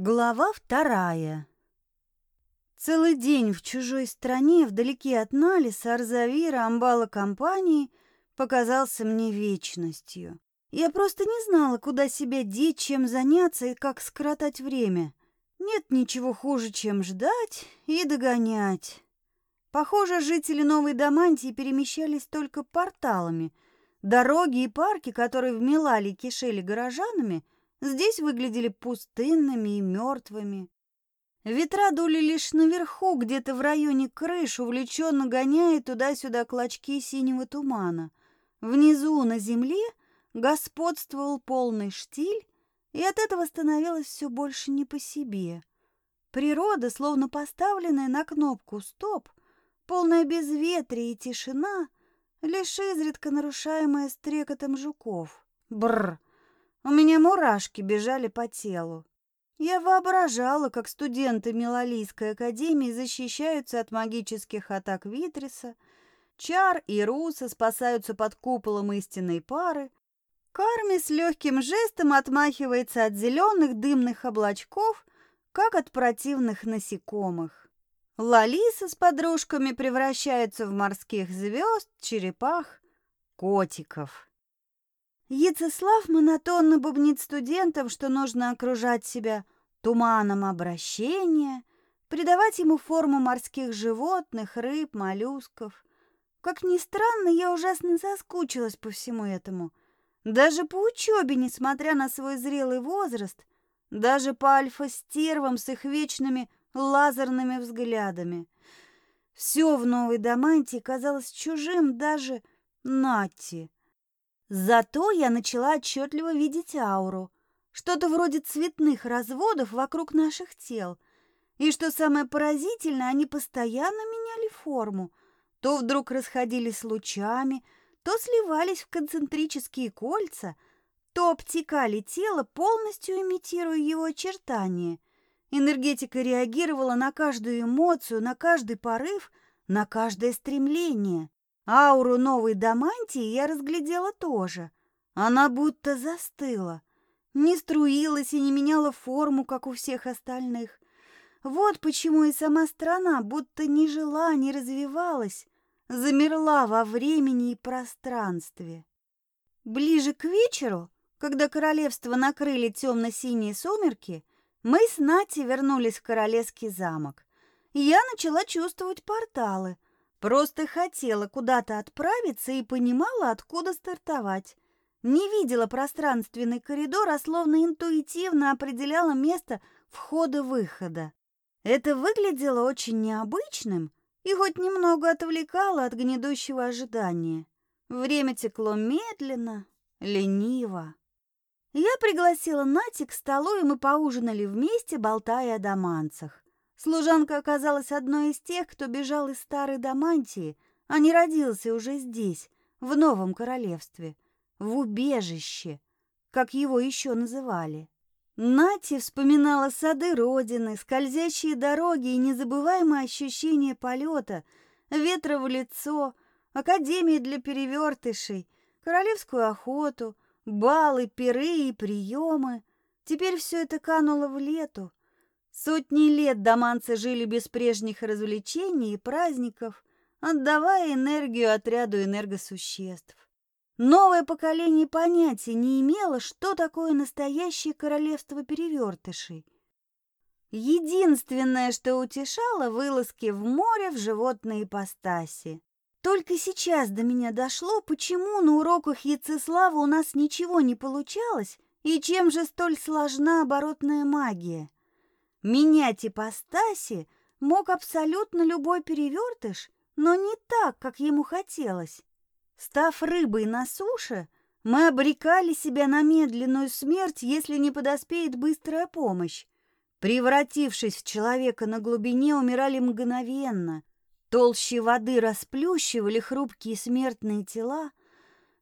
Глава вторая. Целый день в чужой стране, вдалеке от Налиса, Арзавира, Амбала компании, показался мне вечностью. Я просто не знала, куда себя деть, чем заняться и как скоротать время. Нет ничего хуже, чем ждать и догонять. Похоже, жители Новой Дамантии перемещались только порталами. Дороги и парки, которые в Милале кишели горожанами – здесь выглядели пустынными и мертвыми. Ветра дули лишь наверху, где-то в районе крыш, увлеченно гоняя туда-сюда клочки синего тумана. Внизу, на земле, господствовал полный штиль, и от этого становилось все больше не по себе. Природа, словно поставленная на кнопку «стоп», полная безветрия и тишина, лишь изредка нарушаемая стрекотом жуков. Бррр! У меня мурашки бежали по телу. Я воображала, как студенты Милалийской академии защищаются от магических атак Витриса, Чар и Руса спасаются под куполом истинной пары, Карми с легким жестом отмахивается от зеленых дымных облачков, как от противных насекомых. Лалиса с подружками превращаются в морских звезд, черепах, котиков. Яцеслав монотонно бубнит студентам, что нужно окружать себя туманом обращения, придавать ему форму морских животных, рыб, моллюсков. Как ни странно, я ужасно соскучилась по всему этому. Даже по учебе, несмотря на свой зрелый возраст, даже по альфа-стервам с их вечными лазерными взглядами. Все в Новой Дамантии казалось чужим даже Нати. Зато я начала отчетливо видеть ауру, что-то вроде цветных разводов вокруг наших тел. И что самое поразительное, они постоянно меняли форму. То вдруг расходились лучами, то сливались в концентрические кольца, то обтекали тело, полностью имитируя его очертания. Энергетика реагировала на каждую эмоцию, на каждый порыв, на каждое стремление. Ауру новой Дамантии я разглядела тоже. Она будто застыла, не струилась и не меняла форму, как у всех остальных. Вот почему и сама страна будто не жила, не развивалась, замерла во времени и пространстве. Ближе к вечеру, когда королевство накрыли темно-синие сумерки, мы с Нати вернулись в королевский замок. Я начала чувствовать порталы — Просто хотела куда-то отправиться и понимала, откуда стартовать. Не видела пространственный коридор, а словно интуитивно определяла место входа-выхода. Это выглядело очень необычным и хоть немного отвлекало от гнедущего ожидания. Время текло медленно, лениво. Я пригласила Нати к столу, и мы поужинали вместе, болтая о доманцах. Служанка оказалась одной из тех, кто бежал из старой Дамантии, а не родился уже здесь, в новом королевстве, в убежище, как его еще называли. Нати вспоминала сады родины, скользящие дороги и незабываемое ощущение полета, ветра в лицо, академии для перевертышей, королевскую охоту, балы, пиры и приемы. Теперь все это кануло в лету, Сотни лет доманцы жили без прежних развлечений и праздников, отдавая энергию отряду энергосуществ. Новое поколение понятия не имело, что такое настоящее королевство перевертышей. Единственное, что утешало, вылазки в море в животные ипостаси. Только сейчас до меня дошло, почему на уроках Яцеслава у нас ничего не получалось и чем же столь сложна оборотная магия. Менять ипостаси мог абсолютно любой перевертыш, но не так, как ему хотелось. Став рыбой на суше, мы обрекали себя на медленную смерть, если не подоспеет быстрая помощь. Превратившись в человека на глубине, умирали мгновенно. Толщи воды расплющивали хрупкие смертные тела,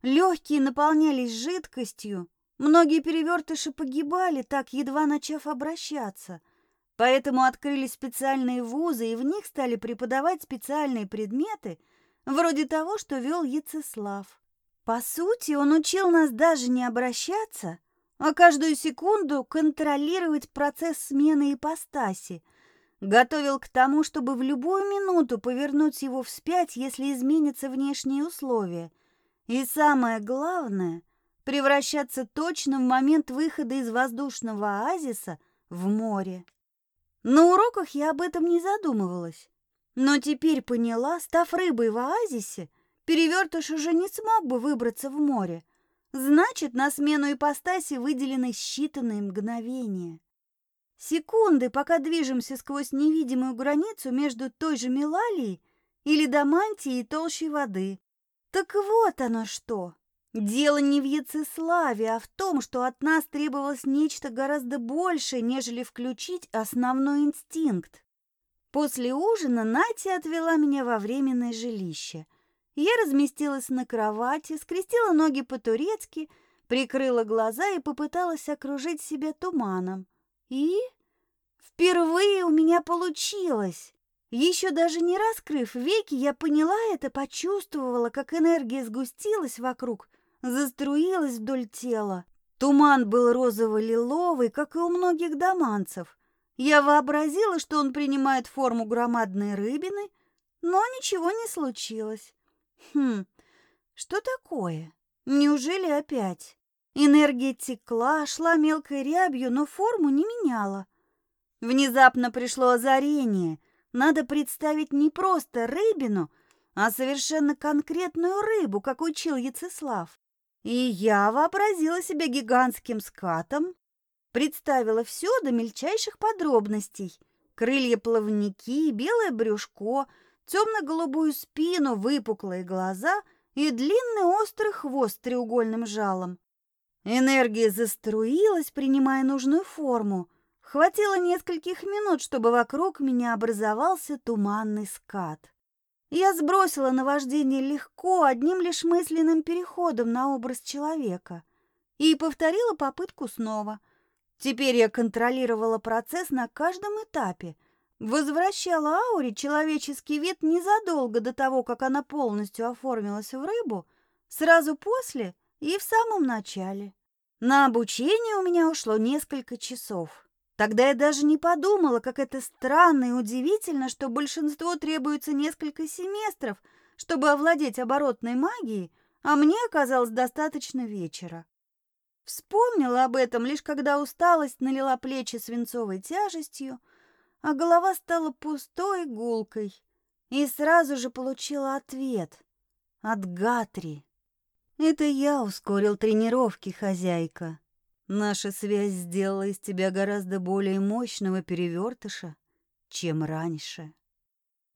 легкие наполнялись жидкостью, многие перевертыши погибали, так едва начав обращаться — Поэтому открылись специальные вузы, и в них стали преподавать специальные предметы, вроде того, что вел Яцеслав. По сути, он учил нас даже не обращаться, а каждую секунду контролировать процесс смены ипостаси. Готовил к тому, чтобы в любую минуту повернуть его вспять, если изменятся внешние условия. И самое главное — превращаться точно в момент выхода из воздушного оазиса в море. На уроках я об этом не задумывалась. Но теперь поняла, став рыбой в оазисе, перевертыш уже не смог бы выбраться в море. Значит, на смену ипостаси выделены считанные мгновения. Секунды, пока движемся сквозь невидимую границу между той же Мелалией или Дамантией и толщей воды. Так вот оно что. Дело не в Яцеславе, а в том, что от нас требовалось нечто гораздо большее, нежели включить основной инстинкт. После ужина Натя отвела меня во временное жилище. Я разместилась на кровати, скрестила ноги по-турецки, прикрыла глаза и попыталась окружить себя туманом. И впервые у меня получилось. Еще даже не раскрыв веки, я поняла это, почувствовала, как энергия сгустилась вокруг, заструилась вдоль тела. Туман был розово-лиловый, как и у многих доманцев. Я вообразила, что он принимает форму громадной рыбины, но ничего не случилось. Хм, что такое? Неужели опять? Энергия текла, шла мелкой рябью, но форму не меняла. Внезапно пришло озарение. Надо представить не просто рыбину, а совершенно конкретную рыбу, как учил Яцеслав. И я вообразила себя гигантским скатом, представила все до мельчайших подробностей. Крылья-плавники, белое брюшко, темно-голубую спину, выпуклые глаза и длинный острый хвост с треугольным жалом. Энергия заструилась, принимая нужную форму. Хватило нескольких минут, чтобы вокруг меня образовался туманный скат. Я сбросила наваждение легко, одним лишь мысленным переходом на образ человека и повторила попытку снова. Теперь я контролировала процесс на каждом этапе, возвращала ауре человеческий вид незадолго до того, как она полностью оформилась в рыбу, сразу после и в самом начале. На обучение у меня ушло несколько часов. Тогда я даже не подумала, как это странно и удивительно, что большинство требуется несколько семестров, чтобы овладеть оборотной магией, а мне оказалось достаточно вечера. Вспомнила об этом лишь когда усталость налила плечи свинцовой тяжестью, а голова стала пустой гулкой, и сразу же получила ответ от Гатри. Это я ускорил тренировки, хозяйка. Наша связь сделала из тебя гораздо более мощного перевертыша, чем раньше.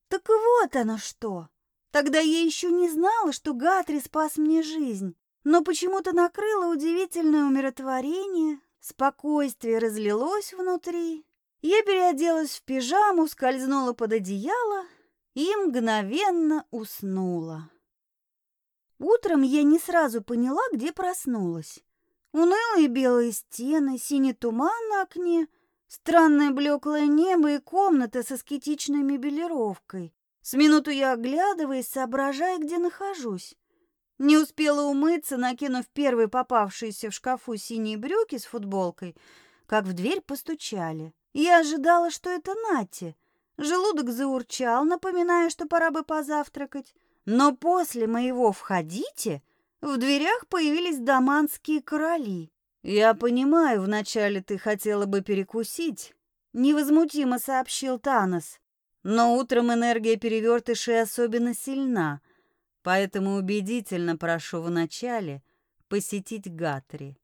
Так вот оно что! Тогда я еще не знала, что Гатри спас мне жизнь, но почему-то накрыло удивительное умиротворение, спокойствие разлилось внутри. Я переоделась в пижаму, скользнула под одеяло и мгновенно уснула. Утром я не сразу поняла, где проснулась. Унылые белые стены, синий туман на окне, странное блеклое небо и комната с аскетичной мебелировкой. С минуту я оглядываясь, соображая, где нахожусь. Не успела умыться, накинув первые попавшиеся в шкафу синие брюки с футболкой, как в дверь постучали. Я ожидала, что это Нати. Желудок заурчал, напоминая, что пора бы позавтракать. Но после моего «входите» В дверях появились даманские короли. «Я понимаю, вначале ты хотела бы перекусить», — невозмутимо сообщил Танос. «Но утром энергия перевертышей особенно сильна, поэтому убедительно прошу вначале посетить Гатри».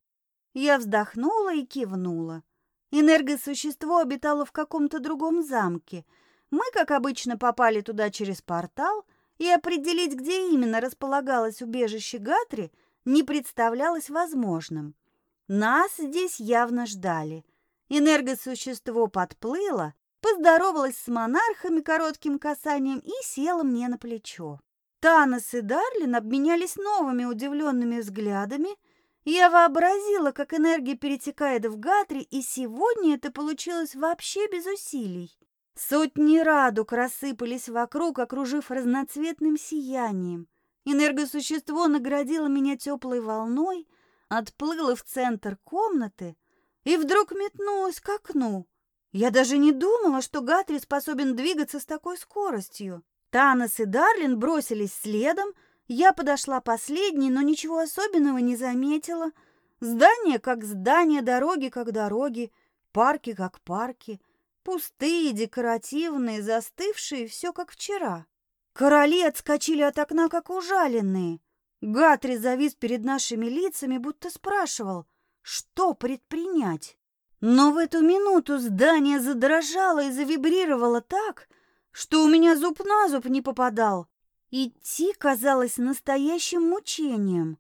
Я вздохнула и кивнула. Энергосущество обитало в каком-то другом замке. Мы, как обычно, попали туда через портал — и определить, где именно располагалось убежище Гатри, не представлялось возможным. Нас здесь явно ждали. Энергосущество подплыло, поздоровалось с монархами коротким касанием и села мне на плечо. Танос и Дарлин обменялись новыми удивленными взглядами. Я вообразила, как энергия перетекает в Гатри, и сегодня это получилось вообще без усилий. Сотни радуг рассыпались вокруг, окружив разноцветным сиянием. Энергосущество наградило меня теплой волной, отплыла в центр комнаты и вдруг метнулась к окну. Я даже не думала, что Гатри способен двигаться с такой скоростью. Танос и Дарлин бросились следом, я подошла последней, но ничего особенного не заметила. Здания как здания, дороги как дороги, парки как парки, пустые, декоративные, застывшие, все как вчера. Короли отскочили от окна, как ужаленные. Гатри завис перед нашими лицами, будто спрашивал, что предпринять. Но в эту минуту здание задрожало и завибрировало так, что у меня зуб на зуб не попадал. Идти казалось настоящим мучением.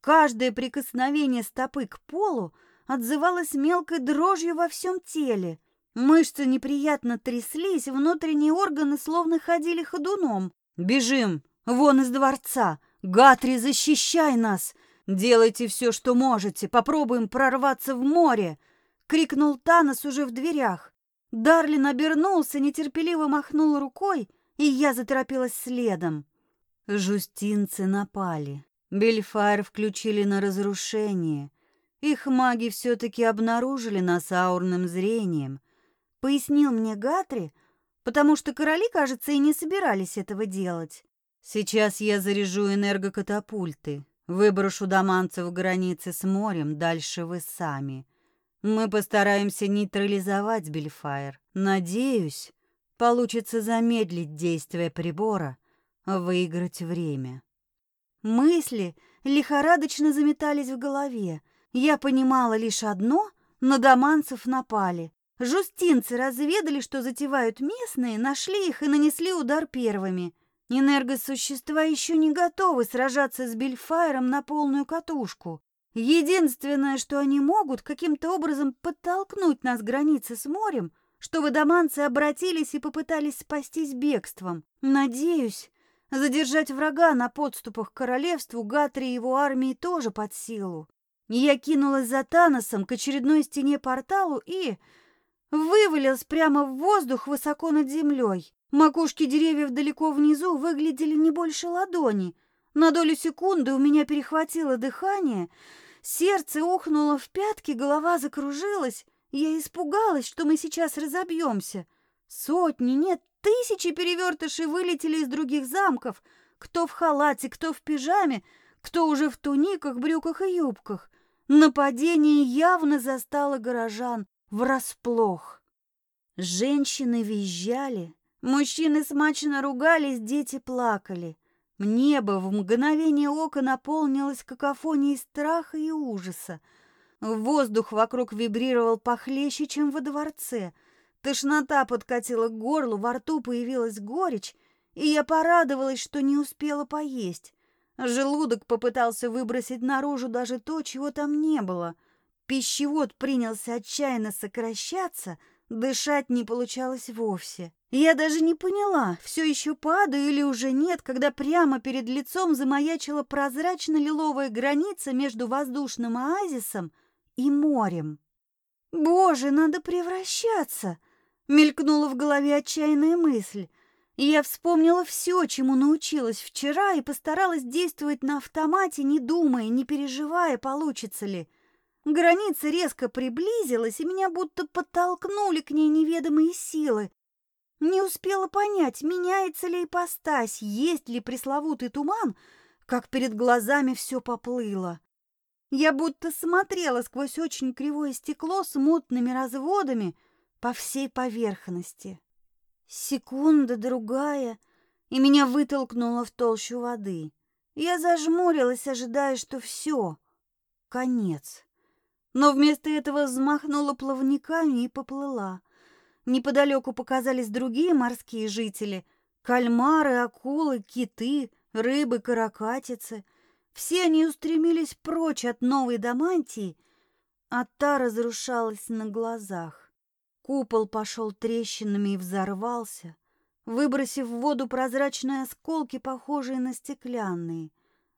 Каждое прикосновение стопы к полу отзывалось мелкой дрожью во всем теле. Мышцы неприятно тряслись, внутренние органы словно ходили ходуном. «Бежим! Вон из дворца! Гатри, защищай нас! Делайте все, что можете! Попробуем прорваться в море!» — крикнул Танос уже в дверях. Дарлин обернулся, нетерпеливо махнул рукой, и я заторопилась следом. Жустинцы напали. Бельфайр включили на разрушение. Их маги все-таки обнаружили нас аурным зрением. Пояснил мне Гатри, потому что короли, кажется, и не собирались этого делать. Сейчас я заряжу энергокатапульты, выброшу доманцев границы с морем, дальше вы сами. Мы постараемся нейтрализовать Бельфайр. Надеюсь, получится замедлить действие прибора — выиграть время. Мысли лихорадочно заметались в голове. Я понимала лишь одно — на доманцев напали. Жустинцы разведали, что затевают местные, нашли их и нанесли удар первыми. Энергосущества еще не готовы сражаться с Бельфайром на полную катушку. Единственное, что они могут, каким-то образом подтолкнуть нас к границе с морем, чтобы доманцы обратились и попытались спастись бегством. Надеюсь, Задержать врага на подступах к королевству Гатри и его армии тоже под силу. Я кинулась за Таносом к очередной стене порталу и вывалилась прямо в воздух высоко над землей. Макушки деревьев далеко внизу выглядели не больше ладони. На долю секунды у меня перехватило дыхание, сердце ухнуло в пятки, голова закружилась. Я испугалась, что мы сейчас разобьемся. Сотни, нет, Тысячи перевертышей вылетели из других замков, кто в халате, кто в пижаме, кто уже в туниках, брюках и юбках. Нападение явно застало горожан врасплох. Женщины визжали, мужчины смачно ругались, дети плакали. Небо в мгновение ока наполнилось какофонией страха и ужаса. Воздух вокруг вибрировал похлеще, чем во дворце — Тошнота подкатила к горлу, во рту появилась горечь, и я порадовалась, что не успела поесть. Желудок попытался выбросить наружу даже то, чего там не было. Пищевод принялся отчаянно сокращаться, дышать не получалось вовсе. Я даже не поняла, все еще падаю или уже нет, когда прямо перед лицом замаячила прозрачно-лиловая граница между воздушным оазисом и морем. Боже, надо превращаться! Мелькнула в голове отчаянная мысль. Я вспомнила все, чему научилась вчера, и постаралась действовать на автомате, не думая, не переживая, получится ли. Граница резко приблизилась, и меня будто подтолкнули к ней неведомые силы. Не успела понять, меняется ли ипостась, есть ли пресловутый туман, как перед глазами все поплыло. Я будто смотрела сквозь очень кривое стекло с мутными разводами — по всей поверхности. Секунда, другая, и меня вытолкнуло в толщу воды. Я зажмурилась, ожидая, что все, конец. Но вместо этого взмахнула плавниками и поплыла. Неподалеку показались другие морские жители — кальмары, акулы, киты, рыбы, каракатицы. Все они устремились прочь от новой Дамантии, а та разрушалась на глазах. Купол пошел трещинами и взорвался, выбросив в воду прозрачные осколки, похожие на стеклянные.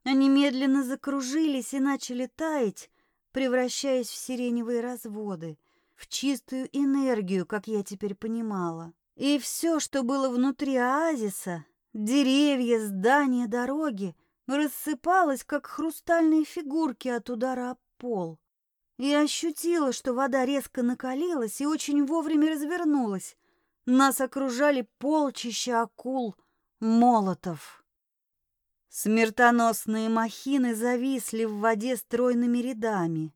Они медленно закружились и начали таять, превращаясь в сиреневые разводы, в чистую энергию, как я теперь понимала. И все, что было внутри оазиса, деревья, здания, дороги, рассыпалось, как хрустальные фигурки от удара об пол. Я ощутила, что вода резко накалилась и очень вовремя развернулась. Нас окружали полчища акул, молотов. Смертоносные махины зависли в воде стройными рядами.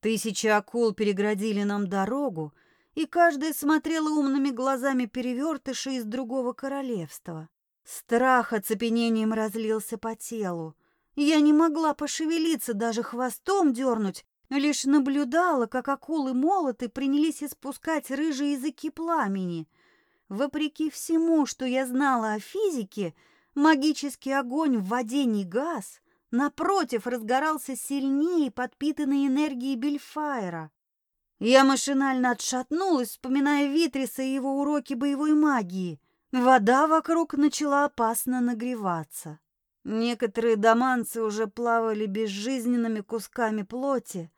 Тысячи акул переградили нам дорогу, и каждая смотрела умными глазами перевертыши из другого королевства. Страх оцепенением разлился по телу. Я не могла пошевелиться, даже хвостом дернуть, лишь наблюдала, как акулы-молоты принялись испускать рыжие языки пламени. Вопреки всему, что я знала о физике, магический огонь в воде не газ, напротив, разгорался сильнее, подпитанный энергией Бельфайра. Я машинально отшатнулась, вспоминая Витриса и его уроки боевой магии. Вода вокруг начала опасно нагреваться. Некоторые доманцы уже плавали безжизненными кусками плоти,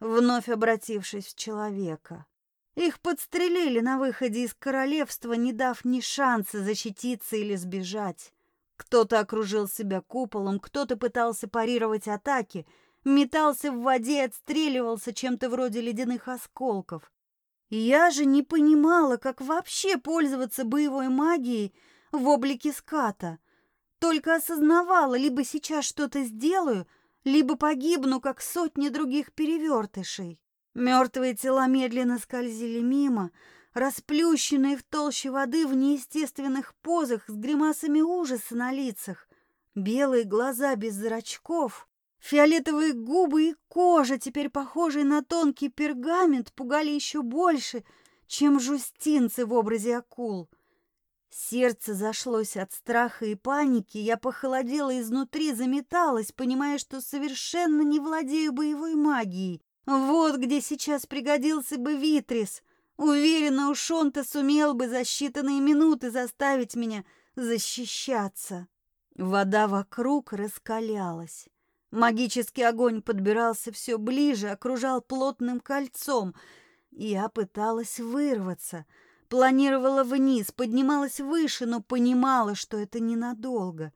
вновь обратившись в человека. Их подстрелили на выходе из королевства, не дав ни шанса защититься или сбежать. Кто-то окружил себя куполом, кто-то пытался парировать атаки, метался в воде отстреливался чем-то вроде ледяных осколков. Я же не понимала, как вообще пользоваться боевой магией в облике ската. Только осознавала, либо сейчас что-то сделаю, либо погибну, как сотни других перевертышей. Мертвые тела медленно скользили мимо, расплющенные в толще воды в неестественных позах с гримасами ужаса на лицах, белые глаза без зрачков, фиолетовые губы и кожа, теперь похожие на тонкий пергамент, пугали еще больше, чем жустинцы в образе акул. Сердце зашлось от страха и паники, я похолодела изнутри, заметалась, понимая, что совершенно не владею боевой магией. Вот где сейчас пригодился бы Витрис. Уверена, уж он-то сумел бы за считанные минуты заставить меня защищаться. Вода вокруг раскалялась. Магический огонь подбирался все ближе, окружал плотным кольцом. Я пыталась вырваться — Планировала вниз, поднималась выше, но понимала, что это ненадолго.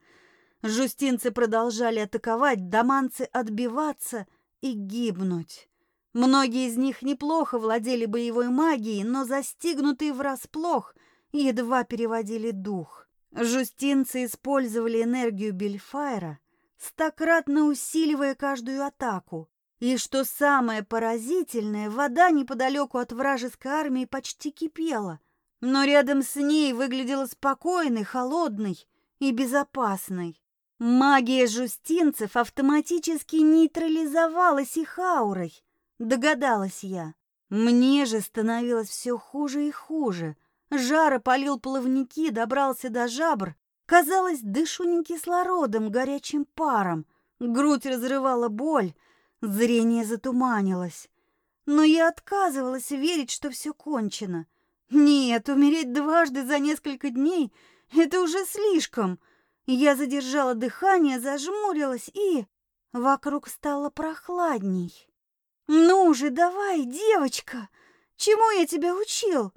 Жустинцы продолжали атаковать, доманцы отбиваться и гибнуть. Многие из них неплохо владели боевой магией, но застигнутые врасплох едва переводили дух. Жустинцы использовали энергию Бельфайра, стократно усиливая каждую атаку. И что самое поразительное, вода неподалеку от вражеской армии почти кипела, но рядом с ней выглядела спокойной, холодной и безопасной. Магия жустинцев автоматически нейтрализовалась их аурой, догадалась я. Мне же становилось все хуже и хуже. Жар опалил плавники, добрался до жабр. Казалось, дышу не кислородом, горячим паром. Грудь разрывала боль, Зрение затуманилось. Но я отказывалась верить, что все кончено. Нет, умереть дважды за несколько дней — это уже слишком. Я задержала дыхание, зажмурилась и... Вокруг стало прохладней. «Ну же, давай, девочка! Чему я тебя учил?»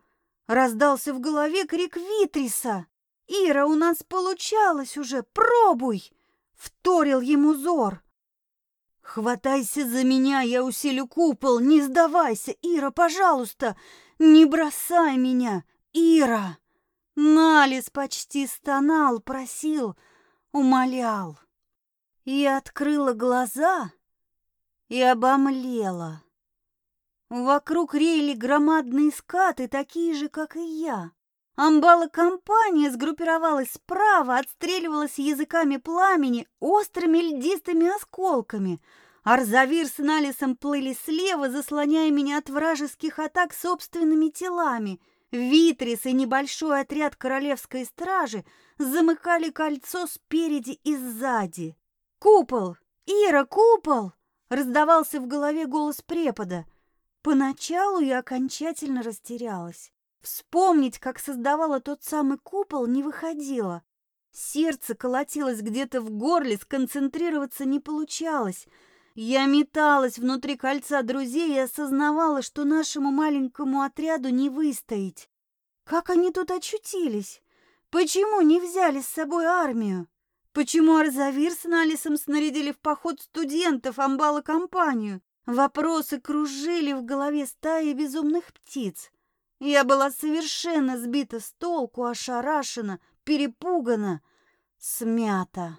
Раздался в голове крик Витриса. «Ира, у нас получалось уже, пробуй!» Вторил ему Зор. «Хватайся за меня, я усилю купол, не сдавайся, Ира, пожалуйста, не бросай меня, Ира!» Налис почти стонал, просил, умолял. Я открыла глаза и обомлела. Вокруг рейли громадные скаты, такие же, как и я. Амбала-компания сгруппировалась справа, отстреливалась языками пламени, острыми льдистыми осколками. Арзавир с Налисом плыли слева, заслоняя меня от вражеских атак собственными телами. Витрис и небольшой отряд королевской стражи замыкали кольцо спереди и сзади. «Купол! Ира, купол!» — раздавался в голове голос препода. Поначалу я окончательно растерялась. Вспомнить, как создавала тот самый купол, не выходило. Сердце колотилось где-то в горле, сконцентрироваться не получалось. Я металась внутри кольца друзей и осознавала, что нашему маленькому отряду не выстоять. Как они тут очутились? Почему не взяли с собой армию? Почему Арзавир с Налисом снарядили в поход студентов, амбала компанию? Вопросы кружили в голове стаи безумных птиц. Я была совершенно сбита с толку, ошарашена, перепугана, смята.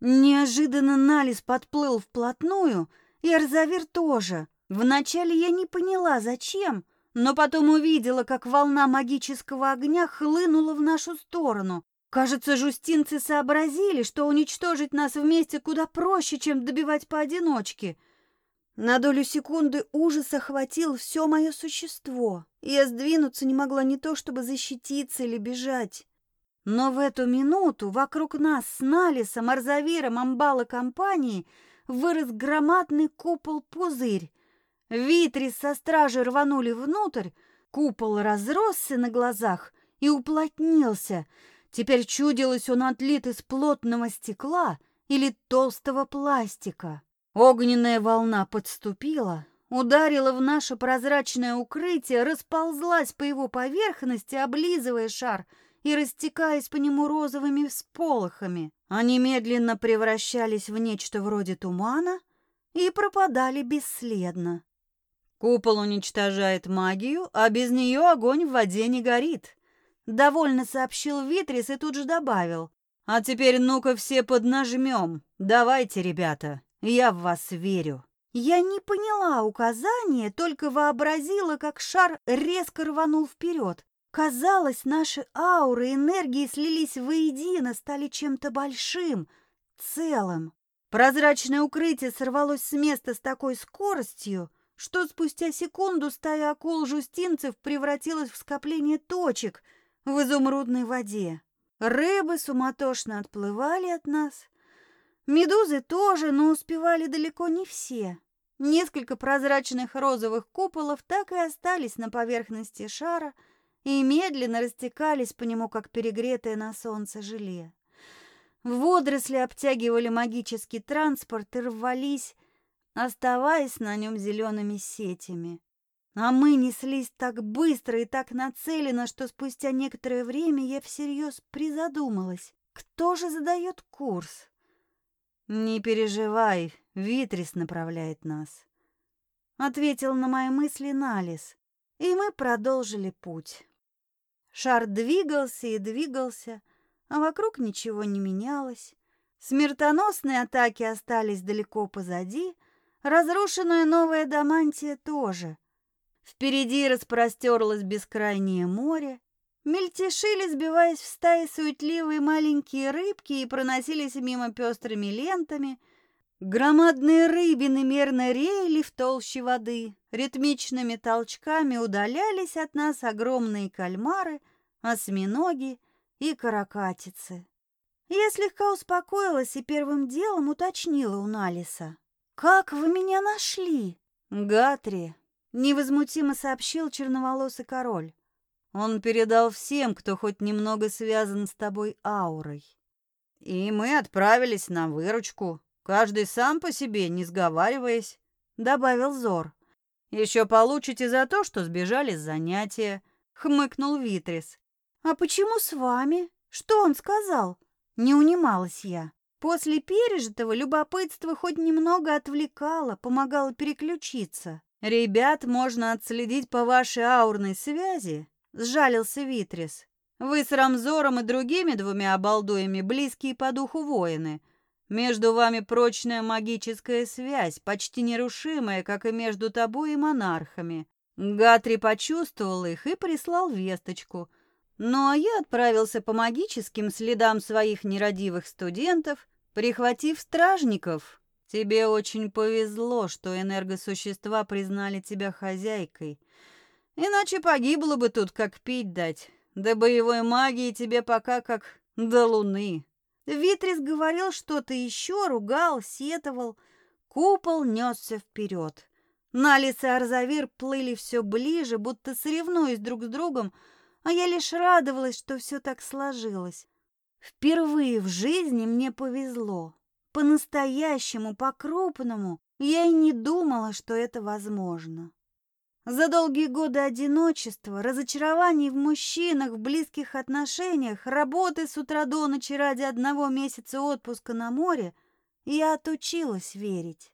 Неожиданно Налис подплыл вплотную, и Арзавир тоже. Вначале я не поняла, зачем, но потом увидела, как волна магического огня хлынула в нашу сторону. Кажется, жустинцы сообразили, что уничтожить нас вместе куда проще, чем добивать поодиночке. На долю секунды ужас охватил все мое существо. Я сдвинуться не могла не то, чтобы защититься или бежать. Но в эту минуту вокруг нас с Налисом, Арзавиром, Амбала компании вырос громадный купол-пузырь. Витрис со стражи рванули внутрь, купол разросся на глазах и уплотнился. Теперь чудилось он отлит из плотного стекла или толстого пластика. Огненная волна подступила, ударила в наше прозрачное укрытие, расползлась по его поверхности, облизывая шар и растекаясь по нему розовыми всполохами. Они медленно превращались в нечто вроде тумана и пропадали бесследно. Купол уничтожает магию, а без нее огонь в воде не горит. Довольно сообщил Витрис и тут же добавил. А теперь ну-ка все поднажмем. Давайте, ребята, я в вас верю. Я не поняла указания, только вообразила, как шар резко рванул вперед. Казалось, наши ауры и энергии слились воедино, стали чем-то большим, целым. Прозрачное укрытие сорвалось с места с такой скоростью, что спустя секунду стая акул-жустинцев превратилась в скопление точек в изумрудной воде. Рыбы суматошно отплывали от нас. Медузы тоже, но успевали далеко не все. Несколько прозрачных розовых куполов так и остались на поверхности шара и медленно растекались по нему, как перегретое на солнце желе. Водоросли обтягивали магический транспорт и рвались оставаясь на нем зелеными сетями. А мы неслись так быстро и так нацеленно, что спустя некоторое время я всерьез призадумалась, кто же задает курс. «Не переживай, Витрис направляет нас», — ответил на мои мысли Налис, и мы продолжили путь. Шар двигался и двигался, а вокруг ничего не менялось. Смертоносные атаки остались далеко позади, Разрушенная новая Дамантия тоже. Впереди распростерлось бескрайнее море. Мельтешили, сбиваясь в стаи суетливые маленькие рыбки и проносились мимо пестрыми лентами. Громадные рыбины мерно реяли в толще воды. Ритмичными толчками удалялись от нас огромные кальмары, осьминоги и каракатицы. Я слегка успокоилась и первым делом уточнила у Налиса. «Как вы меня нашли?» «Гатри», — невозмутимо сообщил черноволосый король. «Он передал всем, кто хоть немного связан с тобой аурой. И мы отправились на выручку, каждый сам по себе, не сговариваясь», — добавил Зор. «Еще получите за то, что сбежали с занятия», — хмыкнул Витрис. «А почему с вами? Что он сказал?» Не унималась я. После пережитого любопытство хоть немного отвлекало, помогало переключиться. «Ребят можно отследить по вашей аурной связи», — сжалился Витрис. «Вы с Рамзором и другими двумя обалдуями близкие по духу воины. Между вами прочная магическая связь, почти нерушимая, как и между тобой и монархами. Гатри почувствовал их и прислал весточку. Ну а я отправился по магическим следам своих нерадивых студентов — Прихватив стражников, тебе очень повезло, что энергосущества признали тебя хозяйкой. Иначе погибло бы тут, как пить дать. До боевой магии тебе пока как до луны. Витрис говорил что-то еще, ругал, сетовал. Купол несся вперед. Налис и Арзавир плыли все ближе, будто соревнуясь друг с другом, а я лишь радовалась, что все так сложилось. Впервые в жизни мне повезло. По-настоящему, по-крупному. Я и не думала, что это возможно. За долгие годы одиночества, разочарований в мужчинах, в близких отношениях, работы с утра до ночи ради одного месяца отпуска на море, я отучилась верить.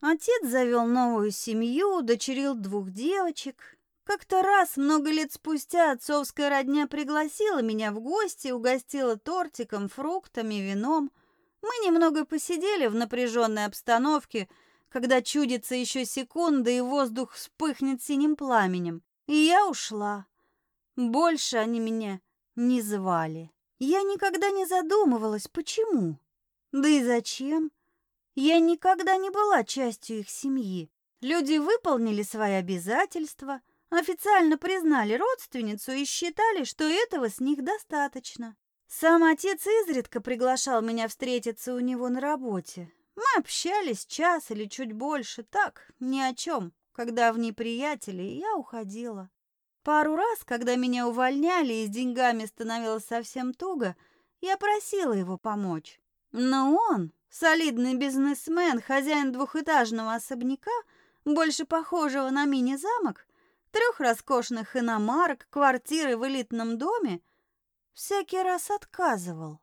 Отец завел новую семью, дочерил двух девочек. Как-то раз, много лет спустя, отцовская родня пригласила меня в гости, угостила тортиком, фруктами, вином. Мы немного посидели в напряженной обстановке, когда чудится еще секунда, и воздух вспыхнет синим пламенем. И я ушла. Больше они меня не звали. Я никогда не задумывалась, почему. Да и зачем? Я никогда не была частью их семьи. Люди выполнили свои обязательства, официально признали родственницу и считали, что этого с них достаточно. Сам отец изредка приглашал меня встретиться у него на работе. Мы общались час или чуть больше, так, ни о чем. Когда в неприятели, я уходила. Пару раз, когда меня увольняли и с деньгами становилось совсем туго, я просила его помочь. Но он, солидный бизнесмен, хозяин двухэтажного особняка, больше похожего на мини-замок, трех роскошных иномарок, квартиры в элитном доме, всякий раз отказывал.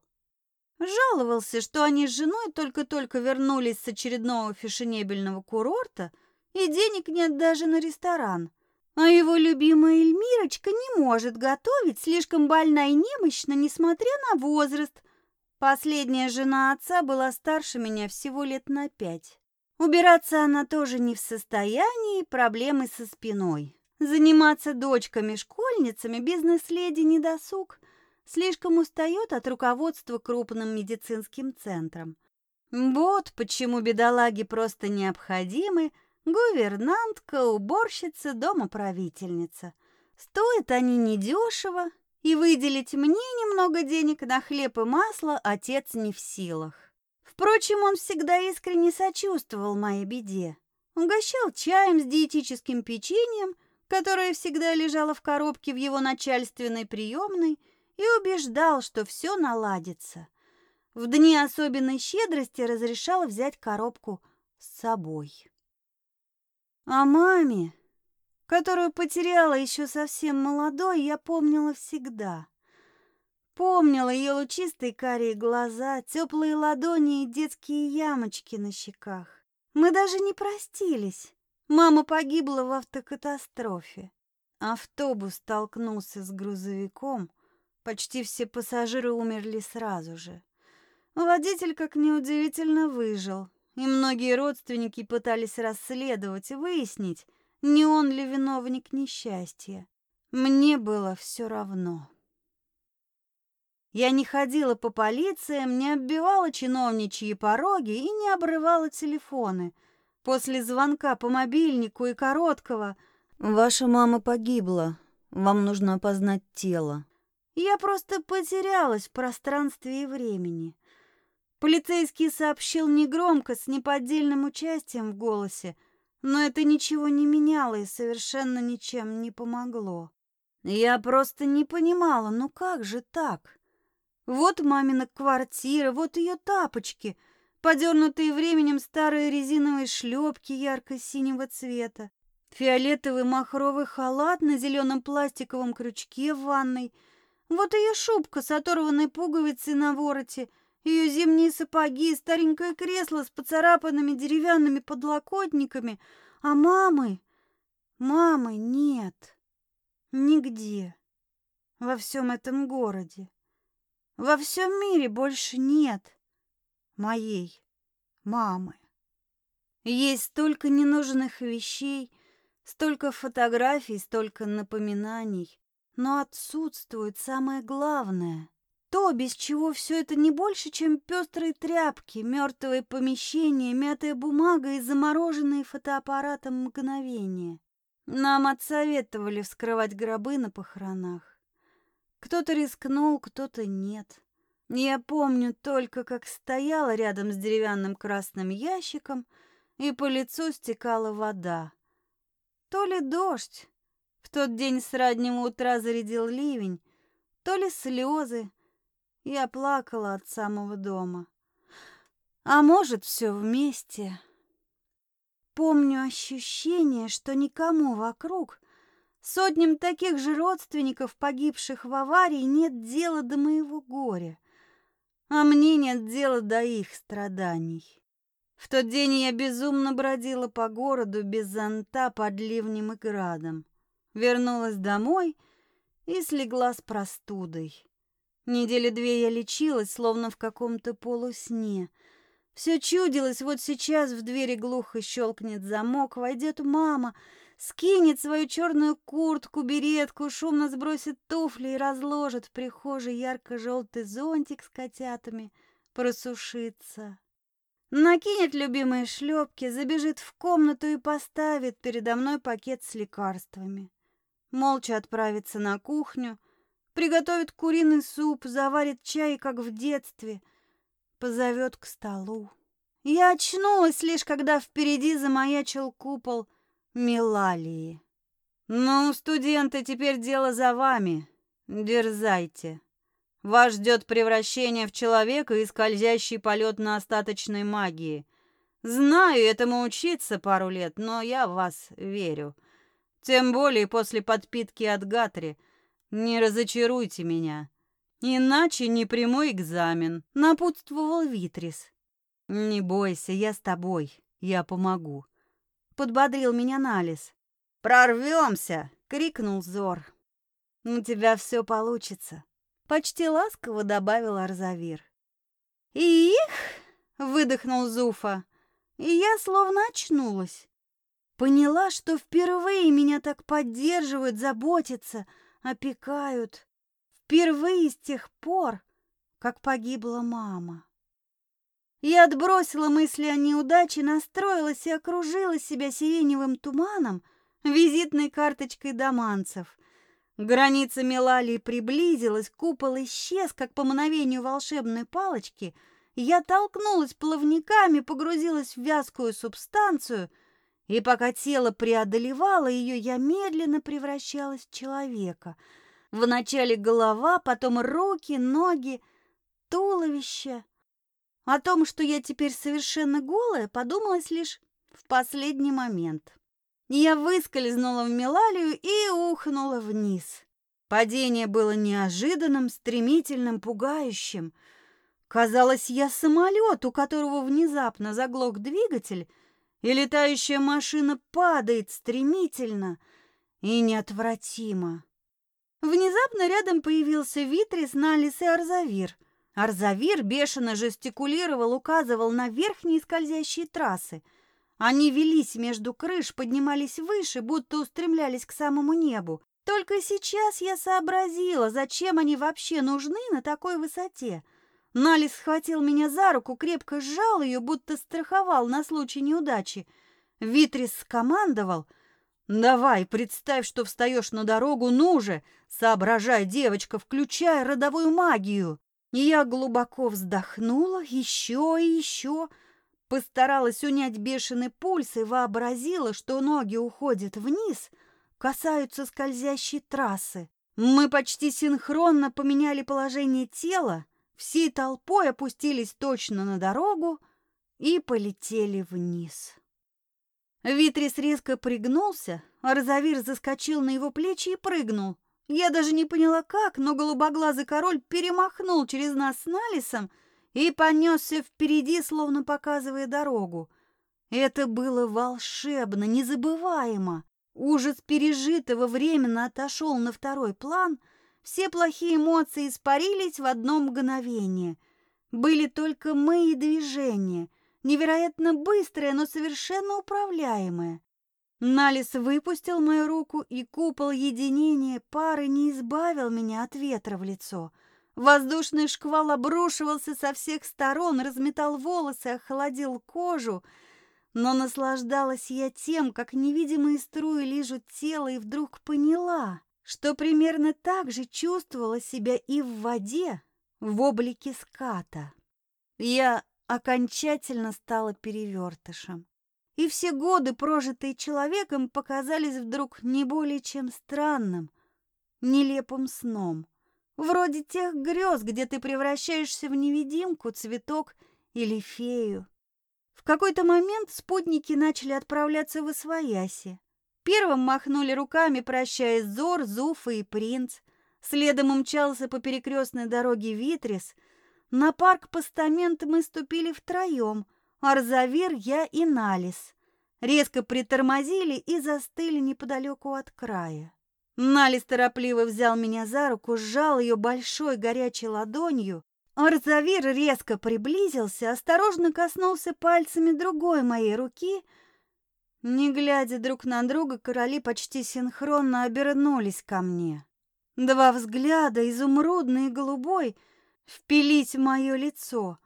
Жаловался, что они с женой только-только вернулись с очередного фешенебельного курорта, и денег нет даже на ресторан. А его любимая Эльмирочка не может готовить, слишком больна и немощна, несмотря на возраст. Последняя жена отца была старше меня всего лет на пять. Убираться она тоже не в состоянии, проблемы со спиной. Заниматься дочками-школьницами бизнес-леди не досуг – слишком устает от руководства крупным медицинским центром. Вот почему бедолаги просто необходимы гувернантка, уборщица, домоправительница. Стоят они недешево, и выделить мне немного денег на хлеб и масло отец не в силах. Впрочем, он всегда искренне сочувствовал моей беде. Угощал чаем с диетическим печеньем, которое всегда лежало в коробке в его начальственной приемной, и убеждал, что все наладится. В дни особенной щедрости разрешал взять коробку с собой. О маме, которую потеряла еще совсем молодой, я помнила всегда. Помнила ее лучистые карие глаза, теплые ладони и детские ямочки на щеках. Мы даже не простились. Мама погибла в автокатастрофе. Автобус столкнулся с грузовиком, Почти все пассажиры умерли сразу же. Водитель, как неудивительно, выжил, и многие родственники пытались расследовать и выяснить, не он ли виновник несчастья. Мне было все равно. Я не ходила по полициям, не оббивала чиновничьи пороги и не обрывала телефоны. После звонка по мобильнику и короткого «Ваша мама погибла, вам нужно опознать тело», я просто потерялась в пространстве и времени. Полицейский сообщил негромко, с неподдельным участием в голосе, но это ничего не меняло и совершенно ничем не помогло. Я просто не понимала, ну как же так? Вот мамина квартира, вот ее тапочки, подернутые временем старые резиновые шлепки ярко-синего цвета, фиолетовый махровый халат на зеленом пластиковом крючке в ванной — вот ее шубка с оторванной пуговицей на вороте, ее зимние сапоги, старенькое кресло с поцарапанными деревянными подлокотниками, а мамы... Мамы нет. Нигде. Во всем этом городе. Во всем мире больше нет моей мамы. Есть столько ненужных вещей, столько фотографий, столько напоминаний но отсутствует самое главное. То, без чего все это не больше, чем пестрые тряпки, мертвые помещения, мятая бумага и замороженные фотоаппаратом мгновения. Нам отсоветовали вскрывать гробы на похоронах. Кто-то рискнул, кто-то нет. Я помню только, как стояла рядом с деревянным красным ящиком, и по лицу стекала вода. То ли дождь, в тот день с раннего утра зарядил ливень, то ли слезы. Я плакала от самого дома. А может, все вместе. Помню ощущение, что никому вокруг, сотням таких же родственников, погибших в аварии, нет дела до моего горя, а мне нет дела до их страданий. В тот день я безумно бродила по городу без зонта под ливнем и градом. Вернулась домой и слегла с простудой. Недели две я лечилась, словно в каком-то полусне. Все чудилось, вот сейчас в двери глухо щелкнет замок, войдет мама, скинет свою черную куртку, беретку, шумно сбросит туфли и разложит в прихожей ярко-желтый зонтик с котятами, просушиться. Накинет любимые шлепки, забежит в комнату и поставит передо мной пакет с лекарствами. Молча отправится на кухню, приготовит куриный суп, заварит чай, как в детстве, позовет к столу. Я очнулась лишь, когда впереди замаячил купол Милалии. «Ну, студенты, теперь дело за вами. Дерзайте». Вас ждет превращение в человека и скользящий полет на остаточной магии. Знаю, этому учиться пару лет, но я в вас верю. Тем более после подпитки от Гатри. Не разочаруйте меня. Иначе не приму экзамен, напутствовал Витрис. Не бойся, я с тобой. Я помогу. Подбодрил меня Налис. Прорвемся! крикнул Зор. У тебя все получится. Почти ласково добавил Арзавир. «Их!» — выдохнул Зуфа. И я словно очнулась. Поняла, что впервые меня так поддерживают, заботятся, опекают. Впервые с тех пор, как погибла мама. Я отбросила мысли о неудаче, настроилась и окружила себя сиреневым туманом, визитной карточкой доманцев — Граница Мелалии приблизилась, купол исчез, как по мановению волшебной палочки. Я толкнулась плавниками, погрузилась в вязкую субстанцию, и пока тело преодолевало ее, я медленно превращалась в человека. Вначале голова, потом руки, ноги, туловище. О том, что я теперь совершенно голая, подумалось лишь в последний момент. Я выскользнула в Милалию и ухнула вниз. Падение было неожиданным, стремительным, пугающим. Казалось, я самолет, у которого внезапно заглох двигатель, и летающая машина падает стремительно и неотвратимо. Внезапно рядом появился Витрис, Налис и Арзавир. Арзавир бешено жестикулировал, указывал на верхние скользящие трассы — они велись между крыш, поднимались выше, будто устремлялись к самому небу. Только сейчас я сообразила, зачем они вообще нужны на такой высоте. Налис схватил меня за руку, крепко сжал ее, будто страховал на случай неудачи. Витрис скомандовал. «Давай, представь, что встаешь на дорогу, ну же! Соображай, девочка, включай родовую магию!» И я глубоко вздохнула, еще и еще... Постаралась унять бешеный пульс и вообразила, что ноги уходят вниз, касаются скользящей трассы. Мы почти синхронно поменяли положение тела, всей толпой опустились точно на дорогу и полетели вниз. Витрис резко пригнулся, а Розавир заскочил на его плечи и прыгнул. Я даже не поняла как, но голубоглазый король перемахнул через нас с Налисом и понесся впереди, словно показывая дорогу. Это было волшебно, незабываемо. Ужас пережитого временно отошел на второй план, все плохие эмоции испарились в одно мгновение. Были только мы и движение, невероятно быстрое, но совершенно управляемое. Налис выпустил мою руку, и купол единения пары не избавил меня от ветра в лицо — Воздушный шквал обрушивался со всех сторон, разметал волосы, охладил кожу. Но наслаждалась я тем, как невидимые струи лижут тело, и вдруг поняла, что примерно так же чувствовала себя и в воде, в облике ската. Я окончательно стала перевертышем. И все годы, прожитые человеком, показались вдруг не более чем странным, нелепым сном — Вроде тех грез, где ты превращаешься в невидимку, цветок или фею. В какой-то момент спутники начали отправляться в Освояси. Первым махнули руками, прощаясь Зор, Зуфа и Принц. Следом умчался по перекрестной дороге Витрис. На парк-постамент мы ступили втроем. Арзавир, я и Налис. Резко притормозили и застыли неподалеку от края. Налис торопливо взял меня за руку, сжал ее большой горячей ладонью. Арзавир резко приблизился, осторожно коснулся пальцами другой моей руки. Не глядя друг на друга, короли почти синхронно обернулись ко мне. Два взгляда, изумрудный и голубой, впились в мое лицо.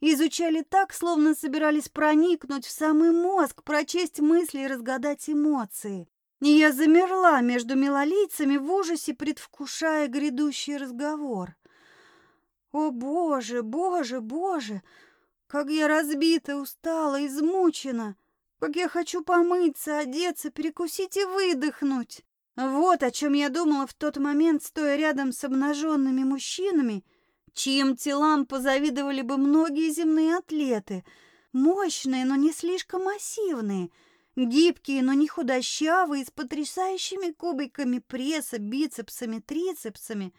Изучали так, словно собирались проникнуть в самый мозг, прочесть мысли и разгадать эмоции. И я замерла между милолицами в ужасе, предвкушая грядущий разговор. О, Боже, Боже, Боже! Как я разбита, устала, измучена! Как я хочу помыться, одеться, перекусить и выдохнуть! Вот о чем я думала в тот момент, стоя рядом с обнаженными мужчинами, чьим телам позавидовали бы многие земные атлеты, мощные, но не слишком массивные, гибкие, но не худощавые, с потрясающими кубиками пресса, бицепсами, трицепсами.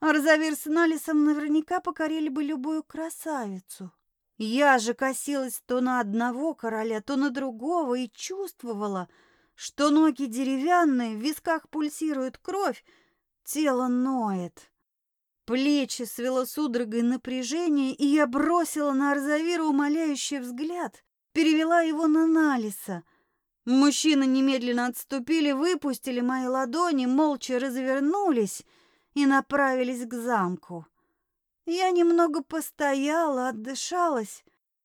Арзавир с Налисом наверняка покорили бы любую красавицу. Я же косилась то на одного короля, то на другого и чувствовала — что ноги деревянные, в висках пульсирует кровь, тело ноет. Плечи свело судорогой напряжение, и я бросила на Арзавира умоляющий взгляд, перевела его на Налиса. Мужчины немедленно отступили, выпустили мои ладони, молча развернулись и направились к замку. Я немного постояла, отдышалась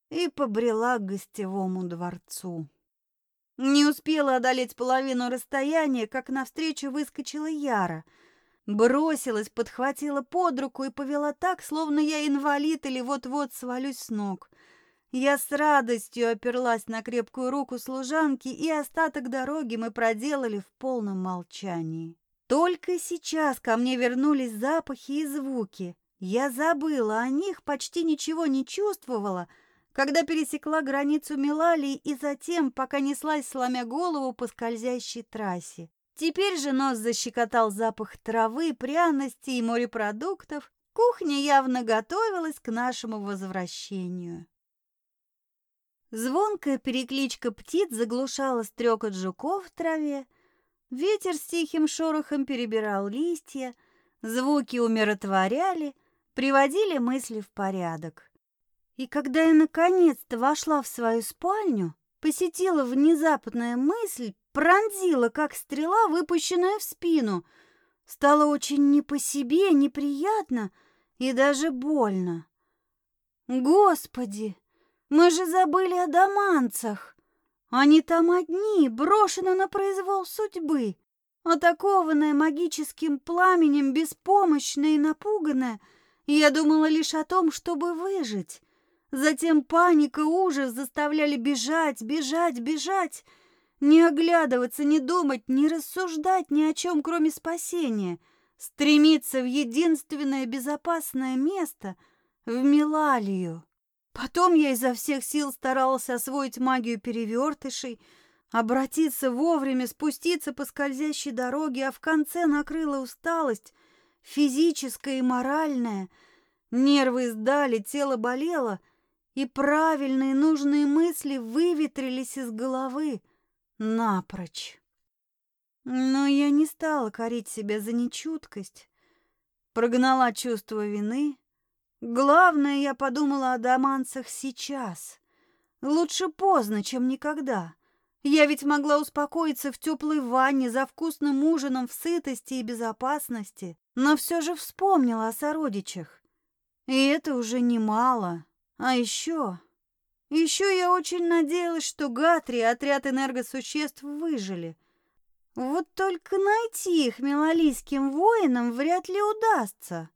и побрела к гостевому дворцу. Не успела одолеть половину расстояния, как навстречу выскочила Яра. Бросилась, подхватила под руку и повела так, словно я инвалид или вот-вот свалюсь с ног. Я с радостью оперлась на крепкую руку служанки, и остаток дороги мы проделали в полном молчании. Только сейчас ко мне вернулись запахи и звуки. Я забыла о них, почти ничего не чувствовала — когда пересекла границу Милалии и затем, пока неслась, сломя голову по скользящей трассе. Теперь же нос защекотал запах травы, пряностей и морепродуктов. Кухня явно готовилась к нашему возвращению. Звонкая перекличка птиц заглушала стрекот жуков в траве. Ветер с тихим шорохом перебирал листья, звуки умиротворяли, приводили мысли в порядок. И когда я наконец-то вошла в свою спальню, посетила внезапная мысль, пронзила, как стрела, выпущенная в спину. Стало очень не по себе, неприятно и даже больно. Господи, мы же забыли о доманцах. Они там одни, брошены на произвол судьбы. Атакованная магическим пламенем, беспомощная и напуганная, я думала лишь о том, чтобы выжить. Затем паника, ужас заставляли бежать, бежать, бежать, не оглядываться, не думать, не рассуждать ни о чем, кроме спасения, стремиться в единственное безопасное место, в Милалию. Потом я изо всех сил старалась освоить магию перевертышей, обратиться вовремя, спуститься по скользящей дороге, а в конце накрыла усталость, физическая и моральная. Нервы сдали, тело болело, и правильные нужные мысли выветрились из головы напрочь. Но я не стала корить себя за нечуткость, прогнала чувство вины. Главное, я подумала о доманцах сейчас. Лучше поздно, чем никогда. Я ведь могла успокоиться в теплой ванне за вкусным ужином в сытости и безопасности, но все же вспомнила о сородичах. И это уже немало. А еще... Еще я очень надеялась, что Гатри и отряд энергосуществ выжили. Вот только найти их милолийским воинам вряд ли удастся.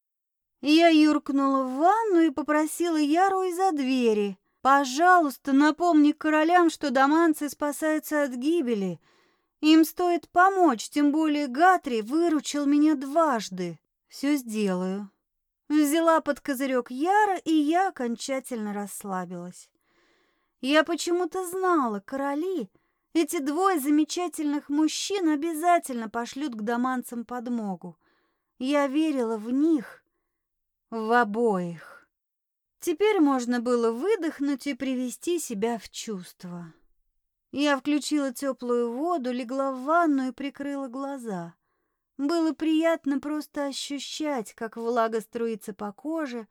Я юркнула в ванну и попросила Яру из-за двери. «Пожалуйста, напомни королям, что доманцы спасаются от гибели. Им стоит помочь, тем более Гатри выручил меня дважды. Все сделаю». Взяла под козырек Яра, и я окончательно расслабилась. Я почему-то знала, короли, эти двое замечательных мужчин обязательно пошлют к доманцам подмогу. Я верила в них, в обоих. Теперь можно было выдохнуть и привести себя в чувство. Я включила теплую воду, легла в ванну и прикрыла глаза. Было приятно просто ощущать, как влага струится по коже,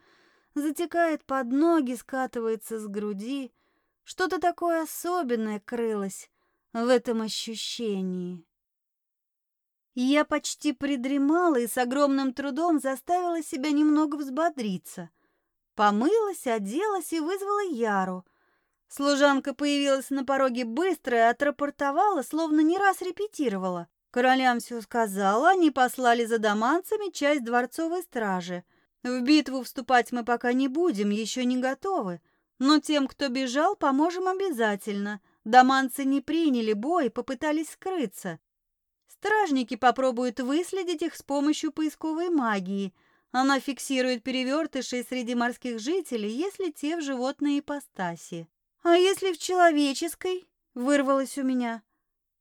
затекает под ноги, скатывается с груди. Что-то такое особенное крылось в этом ощущении. Я почти придремала и с огромным трудом заставила себя немного взбодриться — Помылась, оделась и вызвала Яру. Служанка появилась на пороге быстро и отрапортовала, словно не раз репетировала. Королям все сказала, они послали за доманцами часть дворцовой стражи. В битву вступать мы пока не будем, еще не готовы. Но тем, кто бежал, поможем обязательно. Доманцы не приняли бой, попытались скрыться. Стражники попробуют выследить их с помощью поисковой магии – она фиксирует перевертышей среди морских жителей, если те в животной ипостаси. А если в человеческой? Вырвалось у меня.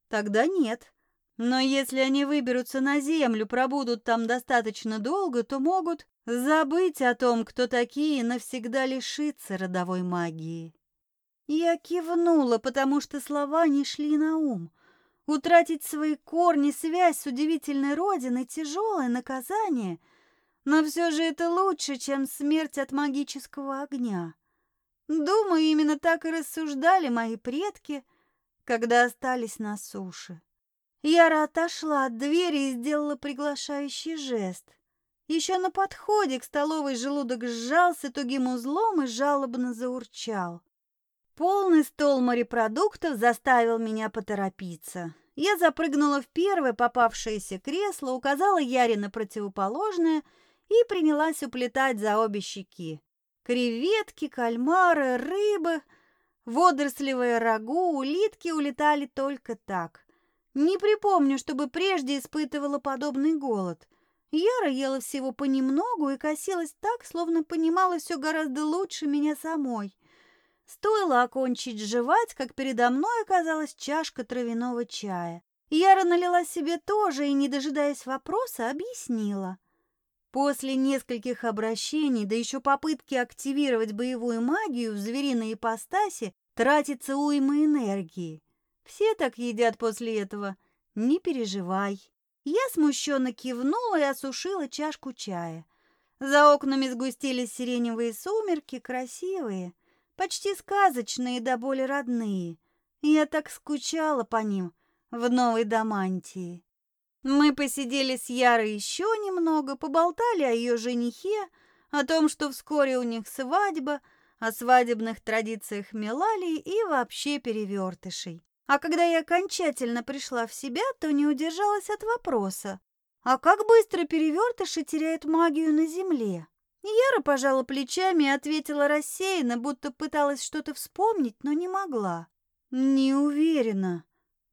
Тогда нет. Но если они выберутся на землю, пробудут там достаточно долго, то могут забыть о том, кто такие, навсегда лишиться родовой магии. Я кивнула, потому что слова не шли на ум. Утратить свои корни, связь с удивительной родиной — тяжелое наказание — но все же это лучше, чем смерть от магического огня. Думаю, именно так и рассуждали мои предки, когда остались на суше. Яра отошла от двери и сделала приглашающий жест. Еще на подходе к столовой желудок сжался тугим узлом и жалобно заурчал. Полный стол морепродуктов заставил меня поторопиться. Я запрыгнула в первое попавшееся кресло, указала Яре на противоположное — и принялась уплетать за обе щеки. Креветки, кальмары, рыбы, водорослевое рагу, улитки улетали только так. Не припомню, чтобы прежде испытывала подобный голод. Яра ела всего понемногу и косилась так, словно понимала все гораздо лучше меня самой. Стоило окончить жевать, как передо мной оказалась чашка травяного чая. Яра налила себе тоже и, не дожидаясь вопроса, объяснила – После нескольких обращений, да еще попытки активировать боевую магию в звериной ипостаси, тратится уйма энергии. Все так едят после этого. Не переживай. Я смущенно кивнула и осушила чашку чая. За окнами сгустились сиреневые сумерки, красивые, почти сказочные да более родные. Я так скучала по ним в новой Дамантии. Мы посидели с Ярой еще немного, поболтали о ее женихе, о том, что вскоре у них свадьба, о свадебных традициях Мелалии и вообще перевертышей. А когда я окончательно пришла в себя, то не удержалась от вопроса. А как быстро перевертыши теряют магию на земле? Яра пожала плечами и ответила рассеянно, будто пыталась что-то вспомнить, но не могла. Не уверена,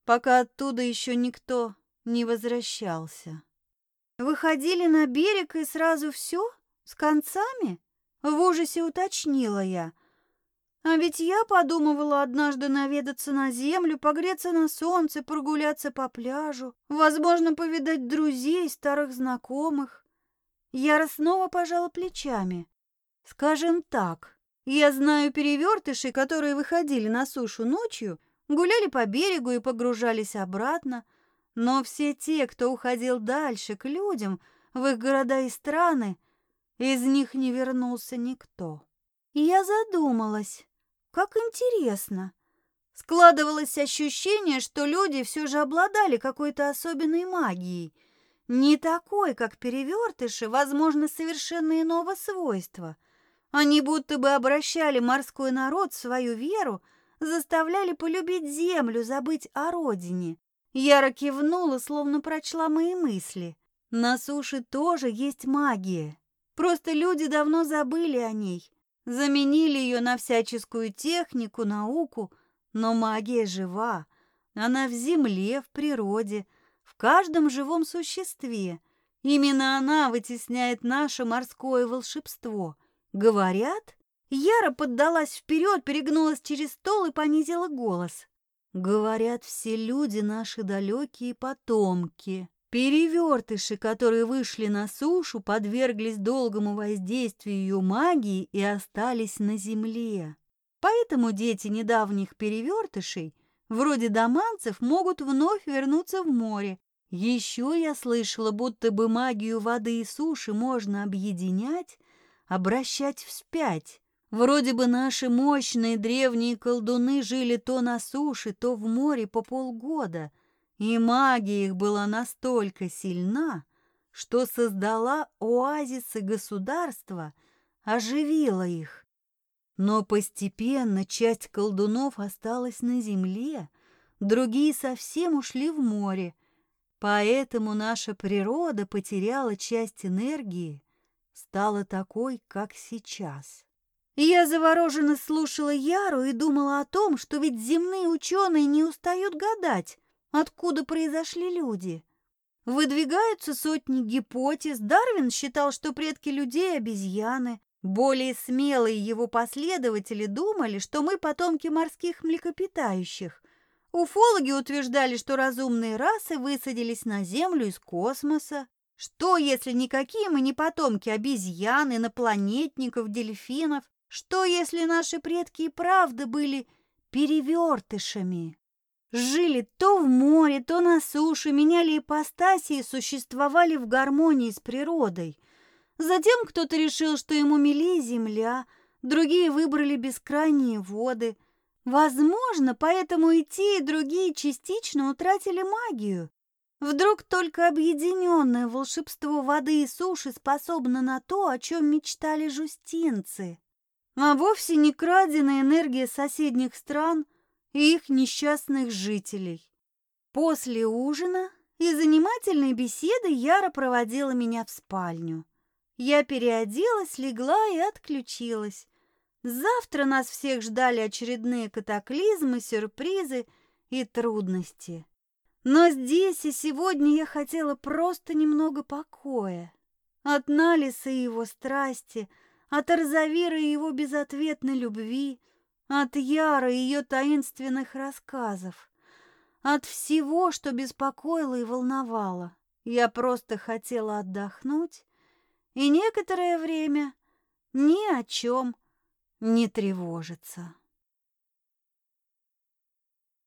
пока оттуда еще никто не возвращался. Выходили на берег и сразу все? С концами? В ужасе уточнила я. А ведь я подумывала однажды наведаться на землю, погреться на солнце, прогуляться по пляжу, возможно, повидать друзей, старых знакомых. Я снова пожала плечами. Скажем так, я знаю перевертышей, которые выходили на сушу ночью, гуляли по берегу и погружались обратно, но все те, кто уходил дальше, к людям, в их города и страны, из них не вернулся никто. И я задумалась, как интересно. Складывалось ощущение, что люди все же обладали какой-то особенной магией, не такой, как перевертыши, возможно, совершенно иного свойства. Они будто бы обращали морской народ в свою веру, заставляли полюбить землю, забыть о родине. Яра кивнула, словно прочла мои мысли. На суше тоже есть магия. Просто люди давно забыли о ней, заменили ее на всяческую технику, науку, но магия жива. Она в земле, в природе, в каждом живом существе. Именно она вытесняет наше морское волшебство. Говорят? Яра поддалась вперед, перегнулась через стол и понизила голос. Говорят, все люди наши далекие потомки. Перевертыши, которые вышли на сушу, подверглись долгому воздействию ее магии и остались на земле. Поэтому дети недавних перевертышей, вроде доманцев, могут вновь вернуться в море. Еще я слышала, будто бы магию воды и суши можно объединять, обращать вспять. Вроде бы наши мощные древние колдуны жили то на суше, то в море по полгода – и магия их была настолько сильна, что создала оазисы государства, оживила их. Но постепенно часть колдунов осталась на земле, другие совсем ушли в море, поэтому наша природа потеряла часть энергии, стала такой, как сейчас. Я завороженно слушала Яру и думала о том, что ведь земные ученые не устают гадать, Откуда произошли люди? Выдвигаются сотни гипотез. Дарвин считал, что предки людей – обезьяны. Более смелые его последователи думали, что мы потомки морских млекопитающих. Уфологи утверждали, что разумные расы высадились на Землю из космоса. Что, если никакие мы не потомки обезьян, инопланетников, дельфинов? Что, если наши предки и правда были перевертышами? Жили то в море, то на суше, меняли ипостаси и существовали в гармонии с природой. Затем кто-то решил, что ему милее земля, другие выбрали бескрайние воды. Возможно, поэтому и те, и другие частично утратили магию. Вдруг только объединенное волшебство воды и суши способно на то, о чем мечтали жустинцы, а вовсе не краденая энергия соседних стран – и их несчастных жителей. После ужина и занимательной беседы Яра проводила меня в спальню. Я переоделась, легла и отключилась. Завтра нас всех ждали очередные катаклизмы, сюрпризы и трудности. Но здесь и сегодня я хотела просто немного покоя. От Налиса и его страсти, от Арзавира и его безответной любви, от Яры и ее таинственных рассказов, от всего, что беспокоило и волновало. Я просто хотела отдохнуть и некоторое время ни о чем не тревожиться.